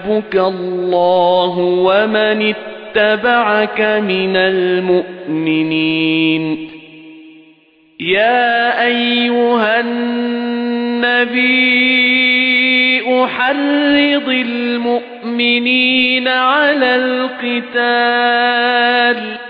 حَسْبُكَ اللَّهُ وَمَنِ اتَّبَعَكَ مِنَ الْمُؤْمِنِينَ. يَا أَيُّهَا النَّبِيُّ حَرِّضِ الْمُؤْمِنِينَ عَلَى الْقِتَالِ.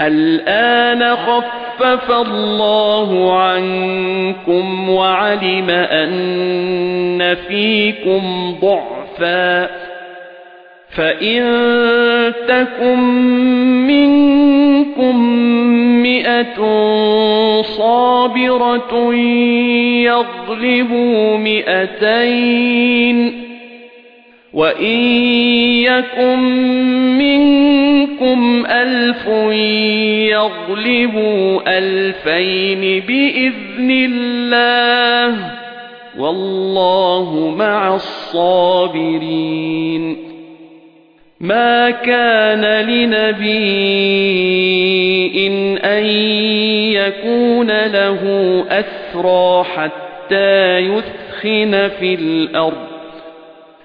الْآنَ خَفَّفَ اللَّهُ عَنكُمْ وَعَلِمَ أَنَّ فِيكُمْ ضَعْفًا. فَإِن تَكُن مِّنكُم مِّائَةٌ صَابِرَةٌ يَغْلِبُوا مِائَتَيْنِ وَإِن يَكُن مِّنكُمْ أَلْفٌ يَغْلِبُوا أَلْفَيْنِ بِإِذْنِ اللَّهِ وَاللَّهُ مَعَ الصَّابِرِينَ مَا كَانَ لِنَبِيٍّ أَن يَكُونَ لَهُ أَسْرَىٰ حَتَّىٰ يُثْخِنَ فِي الْأَرْضِ